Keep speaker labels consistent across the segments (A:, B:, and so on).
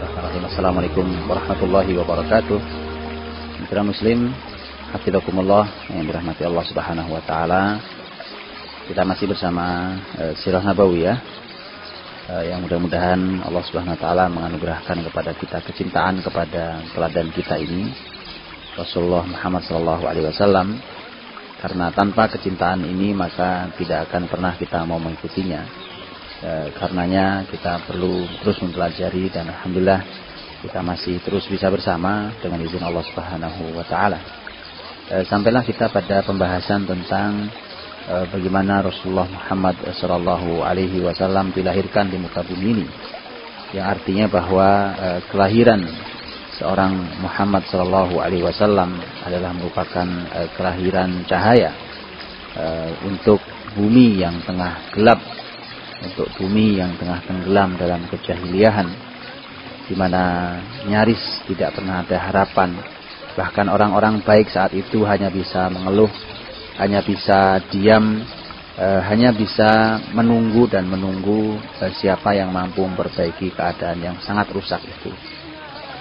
A: Bismillahirrahmanirrahim. Assalamualaikum warahmatullahi wabarakatuh. Mitra Muslim, Hafizakumullah yang dirahmati Allah Subhanahu wa taala. Kita masih bersama uh, Sirah Nabawiyah uh, yang mudah-mudahan Allah Subhanahu wa taala menganugerahkan kepada kita kecintaan kepada teladan kita ini Rasulullah Muhammad sallallahu alaihi wasallam karena tanpa kecintaan ini maka tidak akan pernah kita mau mengikutinya e, karenanya kita perlu terus mempelajari dan alhamdulillah kita masih terus bisa bersama dengan izin Allah Subhanahu wa taala. E, sampailah kita pada pembahasan tentang e, bagaimana Rasulullah Muhammad sallallahu alaihi wasallam dilahirkan di muka bumi ini. Yang artinya bahwa e, kelahiran seorang Muhammad sallallahu alaihi wasallam adalah merupakan e, kelahiran cahaya e, untuk bumi yang tengah gelap untuk bumi yang tengah tenggelam dalam kejahiliahan di mana nyaris tidak pernah ada harapan. Bahkan orang-orang baik saat itu hanya bisa mengeluh hanya bisa diam e, hanya bisa menunggu dan menunggu e, siapa yang mampu memperbaiki keadaan yang sangat rusak itu.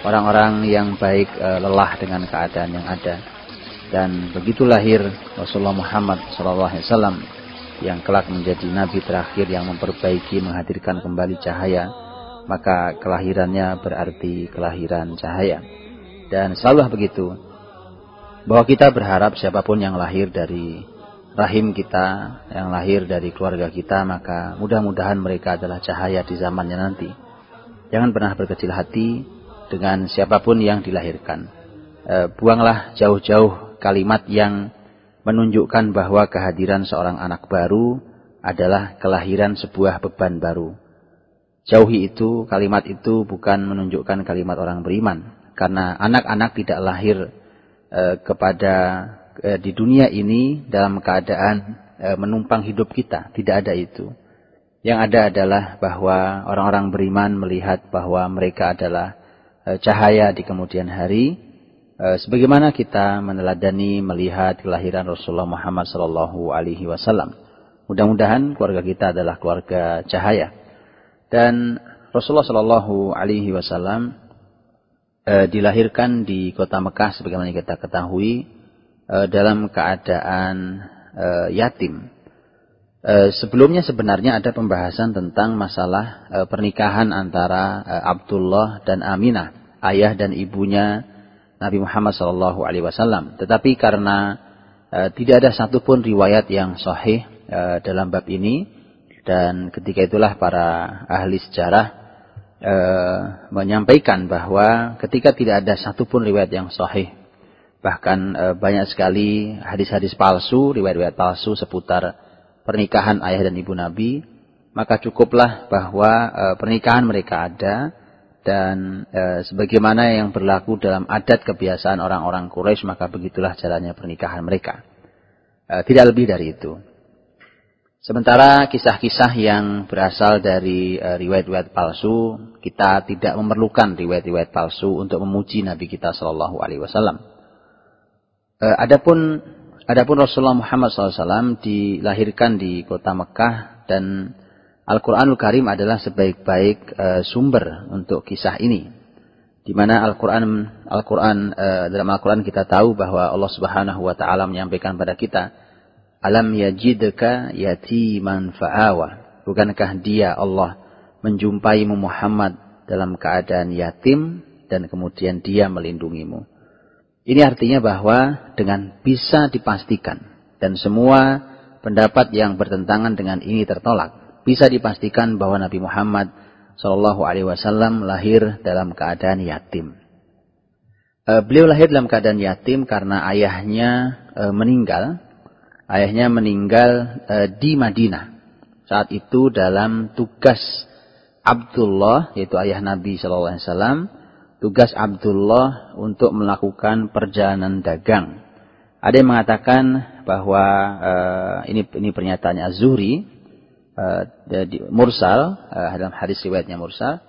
A: Orang-orang yang baik e, lelah dengan keadaan yang ada. Dan begitu lahir Rasulullah Muhammad SAW yang kelak menjadi nabi terakhir yang memperbaiki menghadirkan kembali cahaya maka kelahirannya berarti kelahiran cahaya. Dan selalu begitu bahwa kita berharap siapa pun yang lahir dari rahim kita yang lahir dari keluarga kita maka mudah-mudahan mereka adalah cahaya di zamannya nanti. Jangan pernah berkecil hati dengan siapa pun yang dilahirkan. E, buanglah jauh-jauh kalimat yang menunjukkan bahwa kehadiran seorang anak baru adalah kelahiran sebuah beban baru. Jauhi itu, kalimat itu bukan menunjukkan kalimat orang beriman. Karena anak-anak tidak lahir e, kepada e, di dunia ini dalam keadaan e, menumpang hidup kita. Tidak ada itu. Yang ada adalah bahwa orang-orang beriman melihat bahwa mereka adalah e, cahaya di kemudian hari sebagaimana kita meneladani melihat kelahiran Rasulullah Muhammad sallallahu alaihi wasallam. Mudah-mudahan keluarga kita adalah keluarga cahaya. Dan Rasulullah sallallahu alaihi wasallam e, dilahirkan di kota Mekah sebagaimana kita ketahui e, dalam keadaan yatim. Sebelumnya sebenarnya ada pembahasan tentang masalah pernikahan antara Abdullah dan Aminah, ayah dan ibunya Nabi Muhammad SAW. Tetapi karena e, tidak ada satupun riwayat yang sahih e, dalam bab ini dan ketika itulah para ahli sejarah e, menyampaikan bahwa ketika tidak ada satupun riwayat yang sahih bahkan e, banyak sekali hadis-hadis palsu, riwayat-riwayat palsu seputar pernikahan ayah dan ibu Nabi, maka cukuplah bahwa e, pernikahan mereka ada dan e, sebagaimana yang berlaku dalam adat kebiasaan orang-orang Quraisy maka begitulah jalannya pernikahan mereka. E, tidak lebih dari itu. Sementara kisah-kisah yang berasal dari e, riwayat-riwayat palsu, kita tidak memerlukan riwayat-riwayat palsu untuk memuji Nabi kita Shallallahu Alaihi Wasallam. Adapun adapun Rasulullah Muhammad SAW dilahirkan di kota Mekah dan Al-Quranul Karim adalah sebaik-baik uh, sumber untuk kisah ini. Di mana Al-Quran Al-Quran uh, dalam Al-Quran kita tahu bahwa Allah Subhanahu wa taala menyampaikan pada kita, "Alam yajidka yatiman fa'awa." Bukankah dia Allah menjumpai Muhammad dalam keadaan yatim dan kemudian dia melindungimu. Ini artinya bahwa dengan bisa dipastikan dan semua pendapat yang bertentangan dengan ini tertolak bisa dipastikan bahwa Nabi Muhammad Shallallahu Alaihi Wasallam lahir dalam keadaan yatim. E, beliau lahir dalam keadaan yatim karena ayahnya e, meninggal. Ayahnya meninggal e, di Madinah. Saat itu dalam tugas Abdullah, yaitu ayah Nabi Shallallahu Alaihi Wasallam, tugas Abdullah untuk melakukan perjalanan dagang. Ada yang mengatakan bahwa ini ini pernyataannya Azuri mursal uh, dalam hadis riwayatnya mursal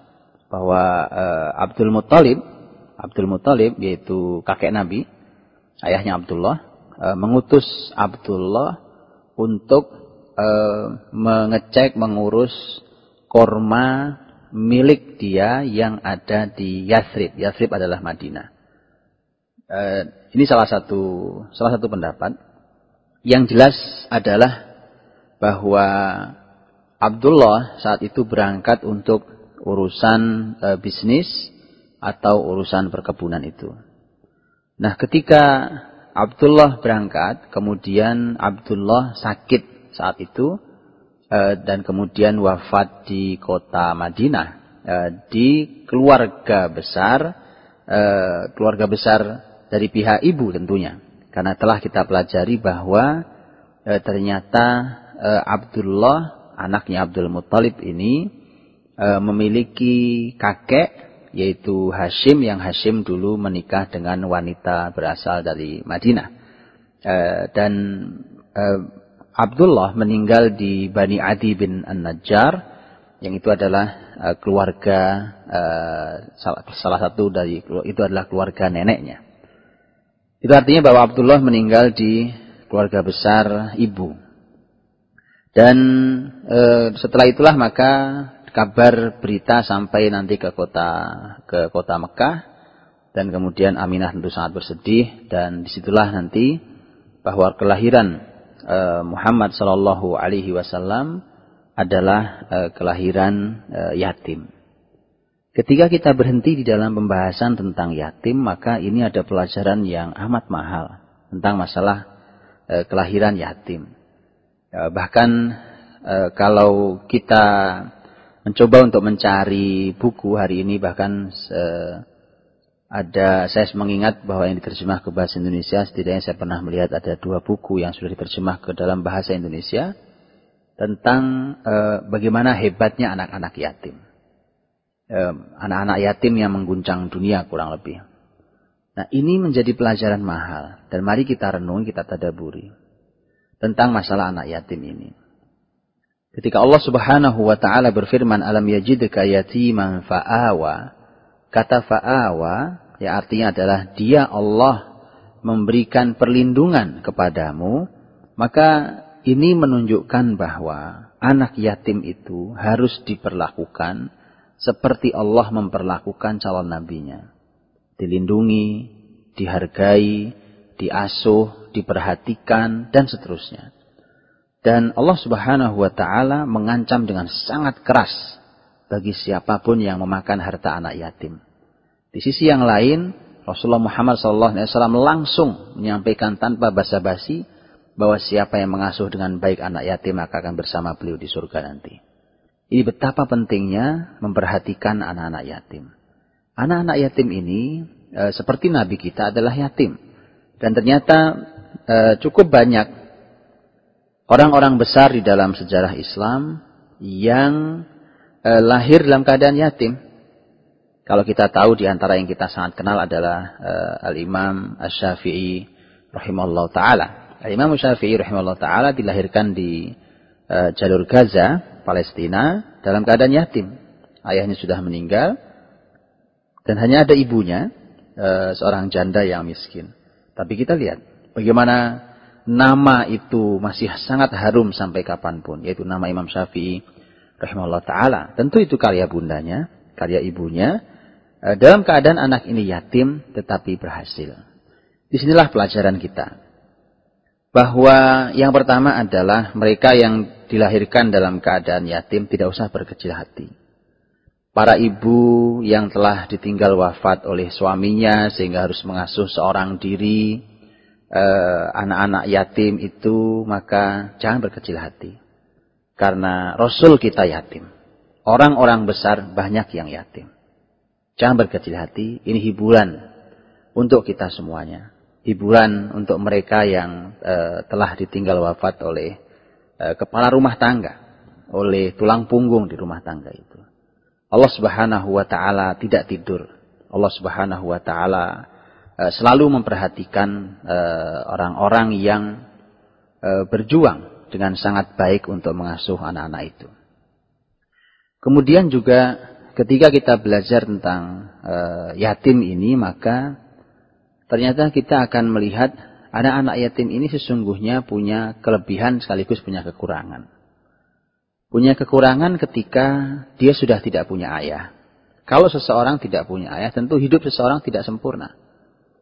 A: bahwa uh, Abdul Muttalib Abdul Muttalib yaitu kakek Nabi ayahnya Abdullah mengutus Abdullah untuk mengecek mengurus korma milik dia yang ada di Yathrib. Yathrib adalah Madinah. Ini salah satu salah satu pendapat. Yang jelas adalah bahwa Abdullah saat itu berangkat untuk urusan uh, bisnis atau urusan perkebunan itu. Nah, ketika Abdullah berangkat, kemudian Abdullah sakit saat itu uh, dan kemudian wafat di kota Madinah uh, di keluarga besar uh, keluarga besar dari pihak ibu tentunya. Karena telah kita pelajari bahwa ternyata Abdullah anaknya Abdul Muttalib ini memiliki kakek yaitu Hashim yang Hashim dulu menikah dengan wanita berasal dari Madinah. E, dan e, Abdullah meninggal di Bani Adi bin An-Najjar yang itu adalah e, keluarga e, salah, salah satu dari itu adalah keluarga neneknya. Itu artinya bahwa Abdullah meninggal di keluarga besar ibu. Dan e, setelah itulah maka kabar berita sampai nanti ke kota ke kota Mekah dan kemudian Aminah tentu sangat bersedih dan di situlah nanti bahwa kelahiran uh, Muhammad Shallallahu Alaihi Wasallam adalah uh, kelahiran uh, yatim. Ketika kita berhenti di dalam pembahasan tentang yatim, maka ini ada pelajaran yang amat mahal tentang masalah kelahiran yatim. Bahkan kalau kita mencoba untuk mencari buku hari ini bahkan uh, ada saya mengingat bahwa yang diterjemah ke bahasa Indonesia setidaknya saya pernah melihat ada dua buku yang sudah diterjemah ke dalam bahasa Indonesia tentang uh, bagaimana hebatnya anak-anak yatim. Anak-anak yatim yang mengguncang dunia kurang lebih. Nah ini menjadi pelajaran mahal dan mari kita renung, kita tadaburi tentang masalah anak yatim ini. Ketika Allah Subhanahu wa taala berfirman alam yajidka yatiman fa'awa, kata fa'awa ya artinya adalah dia Allah memberikan perlindungan kepadamu, maka ini menunjukkan bahwa anak yatim itu harus diperlakukan seperti Allah memperlakukan calon nabinya. Dilindungi, dihargai, diasuh, diperhatikan, dan seterusnya. Dan Allah Subhanahu wa taala mengancam dengan sangat keras bagi siapa pun yang memakan harta anak yatim. Di sisi yang lain, Rasulullah Muhammad SAW langsung menyampaikan tanpa basa-basi bahwa siapa yang mengasuh dengan baik anak yatim maka akan bersama beliau di surga nanti. Ini betapa pentingnya memperhatikan anak-anak yatim. Anak-anak yatim ini e, seperti Nabi kita adalah yatim. Dan ternyata e, cukup banyak orang-orang besar di dalam sejarah Islam yang eh, lahir dalam keadaan yatim. Kalau kita tahu di antara yang kita sangat kenal adalah eh, Al-Imam Asy-Syafi'i rahimahullah taala. Al-Imam Asy-Syafi'i rahimahullah taala dilahirkan di eh, jalur Gaza, Palestina dalam keadaan yatim. Ayahnya sudah meninggal dan hanya ada ibunya, eh, seorang janda yang miskin. Tapi kita lihat bagaimana nama itu masih sangat harum sampai kapan pun, yaitu nama Imam Syafi'i rahimahullah ta'ala. Tentu itu karya bundanya, karya ibunya, eh, dalam keadaan anak ini yatim tetapi berhasil. Di sinilah pelajaran kita. Bahwa yang pertama adalah mereka yang dilahirkan dalam keadaan yatim tidak usah berkecil hati. Para ibu yang telah ditinggal wafat oleh suaminya sehingga harus mengasuh seorang diri, anak-anak uh, yatim itu maka jangan berkecil hati. Karena Rasul kita yatim. Orang-orang besar banyak yang yatim. Jangan berkecil hati, ini hiburan untuk kita semuanya. Hiburan untuk mereka yang uh, telah ditinggal wafat oleh uh, kepala rumah tangga. Oleh tulang punggung di rumah tangga itu. Allah subhanahu wa ta'ala tidak tidur. Allah subhanahu wa ta'ala Eh, selalu memperhatikan eh, orang-orang yang eh, berjuang dengan sangat baik untuk mengasuh anak-anak itu. Kemudian juga ketika kita belajar tentang yatim ini maka ternyata kita akan melihat anak-anak yatim ini sesungguhnya punya kelebihan sekaligus punya kekurangan. punya kekurangan ketika dia sudah tidak punya ayah. Kalau seseorang tidak punya ayah, tentu hidup seseorang tidak sempurna.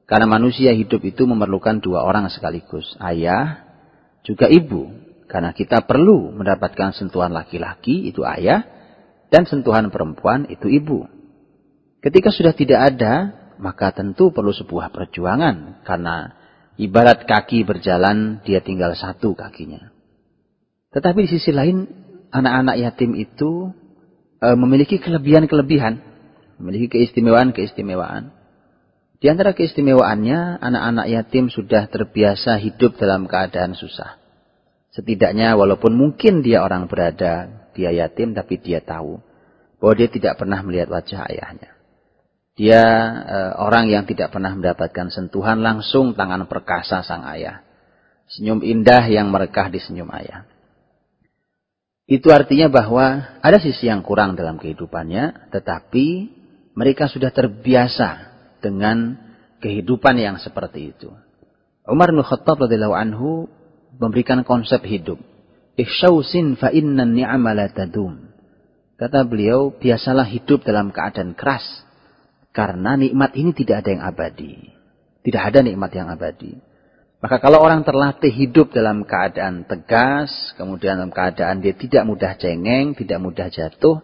A: Karena manusia hidup itu memerlukan dua orang sekaligus. Ayah, juga ibu. Karena kita perlu mendapatkan sentuhan laki-laki, itu ayah. Dan sentuhan perempuan, itu ibu. Ketika sudah tidak ada, maka tentu perlu sebuah perjuangan. Karena ibarat kaki berjalan, dia tinggal satu kakinya. Tetapi di sisi lain, anak-anak yatim itu e, memiliki kelebihan-kelebihan, memiliki keistimewaan-keistimewaan. Di antara keistimewaannya, anak-anak yatim sudah terbiasa hidup dalam keadaan susah. Setidaknya walaupun mungkin dia orang berada, dia yatim, tapi dia tahu bahwa dia tidak pernah melihat wajah ayahnya. Dia e, orang yang tidak pernah mendapatkan sentuhan langsung tangan perkasa sang ayah. Senyum indah yang merekah di senyum ayah. Itu artinya bahwa ada sisi yang kurang dalam kehidupannya, tetapi mereka sudah terbiasa dengan kehidupan yang seperti itu. Umar bin Khattab radhiyallahu anhu memberikan konsep hidup. Ihsyausin fa inna ni'amala tadum. Kata beliau, biasalah hidup dalam keadaan keras. Karena nikmat ini tidak ada yang abadi. Tidak ada nikmat yang abadi. Maka kalau orang terlatih hidup dalam keadaan tegas, kemudian dalam keadaan dia tidak mudah cengeng, tidak mudah jatuh,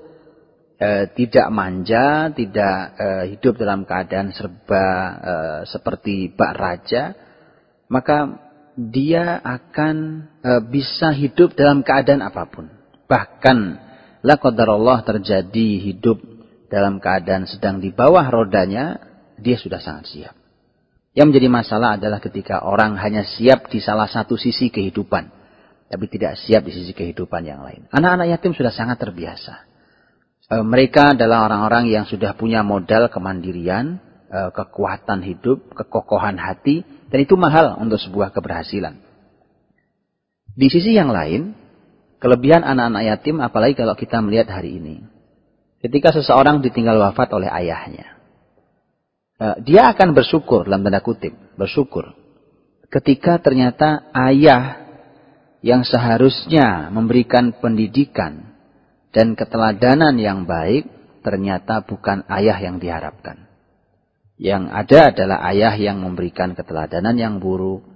A: eh, tidak manja, tidak eh, hidup dalam keadaan serba eh, seperti bak raja, maka dia akan eh, bisa hidup dalam keadaan apa pun. Bahkan la Allah terjadi hidup dalam keadaan sedang di bawah rodanya, dia sudah sangat siap. Yang menjadi masalah adalah ketika orang hanya siap di salah satu sisi kehidupan. Tapi tidak siap di sisi kehidupan yang lain. Anak-anak yatim sudah sangat terbiasa. E, mereka adalah orang-orang yang sudah punya modal kemandirian, e, kekuatan hidup, kekokohan hati. Dan itu mahal untuk sebuah keberhasilan. Di sisi yang lain, kelebihan anak-anak yatim apalagi kalau kita melihat hari ini. Ketika seseorang ditinggal wafat oleh ayahnya. Eh, dia akan bersyukur dalam tanda kutip, bersyukur. Ketika ternyata ayah yang seharusnya memberikan pendidikan dan keteladanan yang baik, ternyata bukan ayah yang diharapkan. Yang ada adalah ayah yang memberikan keteladanan yang buruk,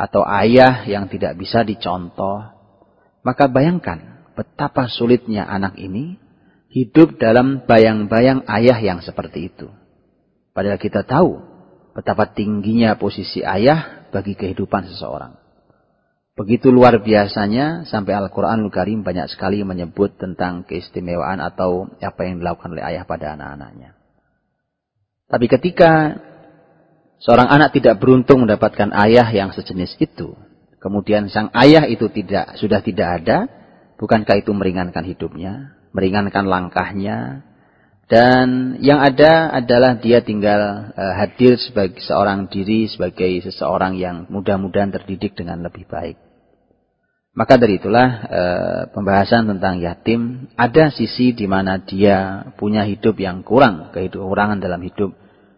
A: atau ayah yang tidak bisa dicontoh. Maka bayangkan betapa sulitnya anak ini hidup dalam bayang-bayang ayah yang seperti itu. Padahal kita tahu betapa tingginya posisi ayah bagi kehidupan seseorang. Begitu luar biasanya sampai Al-Quranul Karim banyak sekali menyebut tentang keistimewaan atau apa yang dilakukan oleh ayah pada anak-anaknya. Tapi ketika seorang anak tidak beruntung mendapatkan ayah yang sejenis itu, kemudian sang ayah itu tidak sudah tidak ada, bukankah itu meringankan hidupnya, meringankan langkahnya, dan yang ada adalah dia tinggal uh, hadir sebagai seorang diri, sebagai seseorang yang mudah-mudahan terdidik dengan lebih baik. Maka dari itulah uh, pembahasan tentang yatim ada sisi di mana dia punya hidup yang kurang, kekurangan dalam hidup.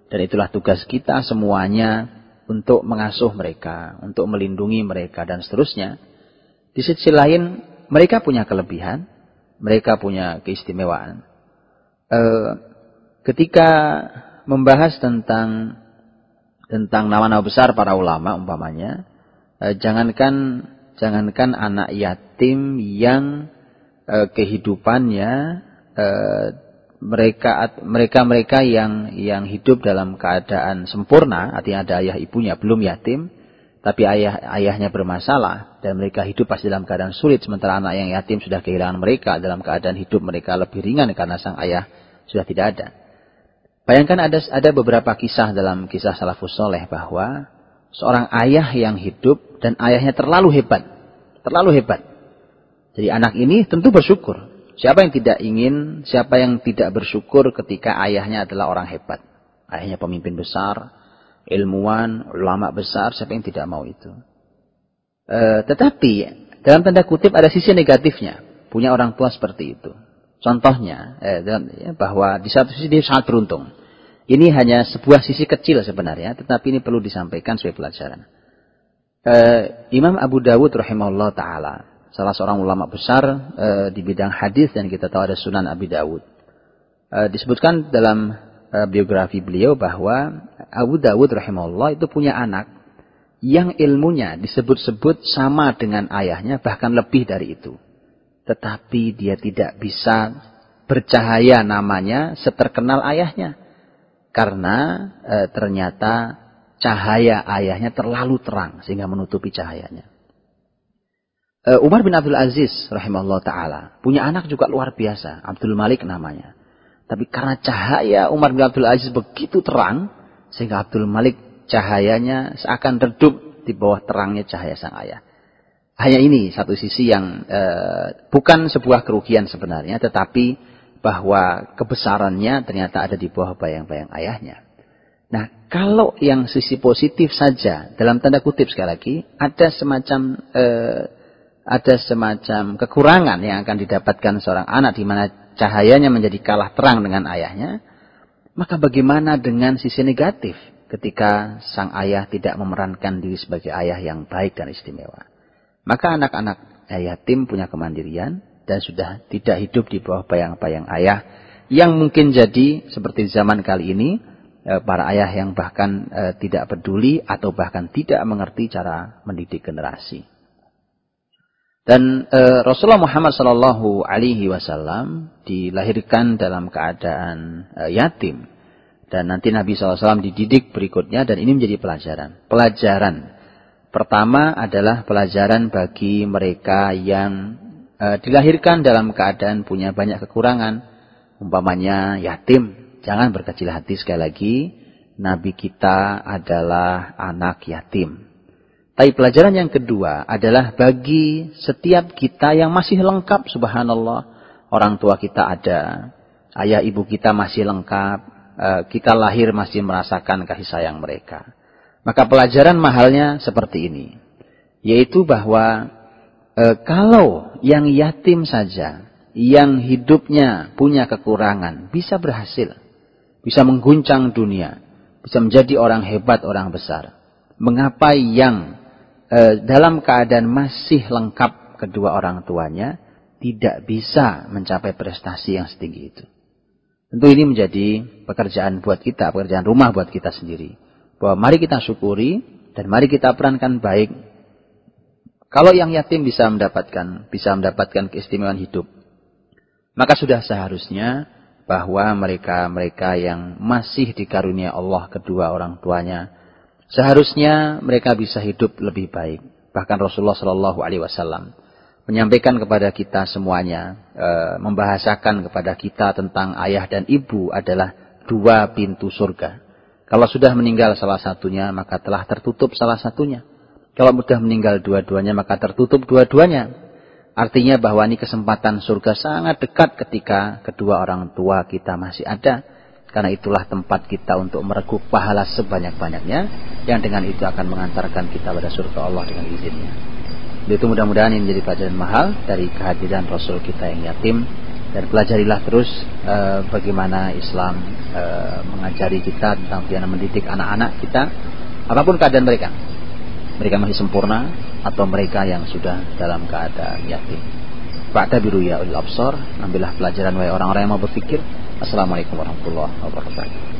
A: Dan itulah tugas kita semuanya untuk mengasuh mereka, untuk melindungi mereka dan seterusnya. Di sisi lain mereka punya kelebihan, mereka punya keistimewaan eh, ketika membahas tentang tentang nama-nama besar para ulama umpamanya, eh, jangankan jangankan anak yatim yang eh, kehidupannya eh, mereka mereka mereka yang yang hidup dalam keadaan sempurna, artinya ada ayah ibunya belum yatim, tapi ayah ayahnya bermasalah dan mereka hidup pasti dalam keadaan sulit sementara anak yang yatim sudah kehilangan mereka dalam keadaan hidup mereka lebih ringan karena sang ayah sudah tidak ada. Bayangkan ada ada beberapa kisah dalam kisah salafus soleh bahwa seorang ayah yang hidup dan ayahnya terlalu hebat, terlalu hebat. Jadi anak ini tentu bersyukur. Siapa yang tidak ingin, siapa yang tidak bersyukur ketika ayahnya adalah orang hebat. Ayahnya pemimpin besar, ilmuwan, ulama besar, siapa yang tidak mau itu. E, tetapi dalam tanda kutip ada sisi negatifnya. Punya orang tua seperti itu. Contohnya, eh, ya, bahwa di satu sisi dia sangat beruntung. Ini hanya sebuah sisi kecil sebenarnya, tetapi ini perlu disampaikan sebagai pelajaran. Eh, Imam Abu Dawud rahimahullah taala salah seorang ulama besar e, di bidang hadis dan kita tahu ada Sunan Abi Dawud. E, disebutkan dalam e, biografi beliau bahwa Abu Dawud rahimahullah itu punya anak yang ilmunya disebut-sebut sama dengan ayahnya bahkan lebih dari itu. Tetapi dia tidak bisa bercahaya namanya seterkenal ayahnya. Karena e, ternyata cahaya ayahnya terlalu terang sehingga menutupi cahayanya. Uh, Umar bin Abdul Aziz rahimahullah taala punya anak juga luar biasa, Abdul Malik namanya. Tapi karena cahaya Umar bin Abdul Aziz begitu terang sehingga Abdul Malik cahayanya seakan redup di bawah terangnya cahaya sang ayah. Hanya ini satu sisi yang uh, bukan sebuah kerugian sebenarnya, tetapi bahwa kebesarannya ternyata ada di bawah bayang-bayang ayahnya. Nah, kalau yang sisi positif saja, dalam tanda kutip sekali lagi, ada semacam uh, ada semacam kekurangan yang akan didapatkan seorang anak di mana cahayanya menjadi kalah terang dengan ayahnya, maka bagaimana dengan sisi negatif ketika sang ayah tidak memerankan diri sebagai ayah yang baik dan istimewa? Maka anak-anak yatim punya kemandirian dan sudah tidak hidup di bawah bayang-bayang ayah yang mungkin jadi seperti zaman kali ini eh, para ayah yang bahkan eh, tidak peduli atau bahkan tidak mengerti cara mendidik generasi. Dan e, Rasulullah Muhammad Sallallahu Alaihi Wasallam dilahirkan dalam keadaan e, yatim. Dan nanti Nabi SAW dididik berikutnya dan ini menjadi pelajaran. Pelajaran pertama adalah pelajaran bagi mereka yang e, dilahirkan dalam keadaan punya banyak kekurangan. Umpamanya yatim. Jangan berkecil hati sekali lagi. Nabi kita adalah anak yatim. Tapi pelajaran yang kedua adalah bagi setiap kita yang masih lengkap subhanallah. Orang tua kita ada, ayah ibu kita masih lengkap, eh, kita lahir masih merasakan kasih sayang mereka. Maka pelajaran mahalnya seperti ini. Yaitu bahwa e, kalau yang yatim saja, yang hidupnya punya kekurangan, bisa berhasil. Bisa mengguncang dunia. Bisa menjadi orang hebat, orang besar. Mengapa yang e, dalam keadaan masih lengkap kedua orang tuanya, tidak bisa mencapai prestasi yang setinggi itu. Tentu ini menjadi pekerjaan buat kita, pekerjaan rumah buat kita sendiri. Bahwa mari kita syukuri dan mari kita perankan baik. Kalau yang yatim bisa mendapatkan bisa mendapatkan keistimewaan hidup, maka sudah seharusnya bahwa mereka-mereka yang masih dikarunia Allah kedua orang tuanya Seharusnya mereka bisa hidup lebih baik. Bahkan Rasulullah Shallallahu Alaihi Wasallam menyampaikan kepada kita semuanya, e, membahasakan kepada kita tentang ayah dan ibu adalah dua pintu surga. Kalau sudah meninggal salah satunya, maka telah tertutup salah satunya. Kalau sudah meninggal dua-duanya, maka tertutup dua-duanya. Artinya bahwa ini kesempatan surga sangat dekat ketika kedua orang tua kita masih ada karena itulah tempat kita untuk mereguk pahala sebanyak-banyaknya. Yang dengan itu akan mengantarkan kita pada surga Allah dengan izinnya. Itu mudah-mudahan ini menjadi pelajaran mahal dari kehadiran Rasul kita yang yatim. Dan pelajarilah terus e, bagaimana Islam e, mengajari kita tentang bagaimana mendidik anak-anak kita. Apa pun keadaan mereka. Mereka masih sempurna atau mereka yang sudah dalam keadaan yatim. biru ya ulil absar. Ambillah pelajaran wahai orang-orang yang mau berpikir Assalamualaikum warahmatullahi wabarakatuh.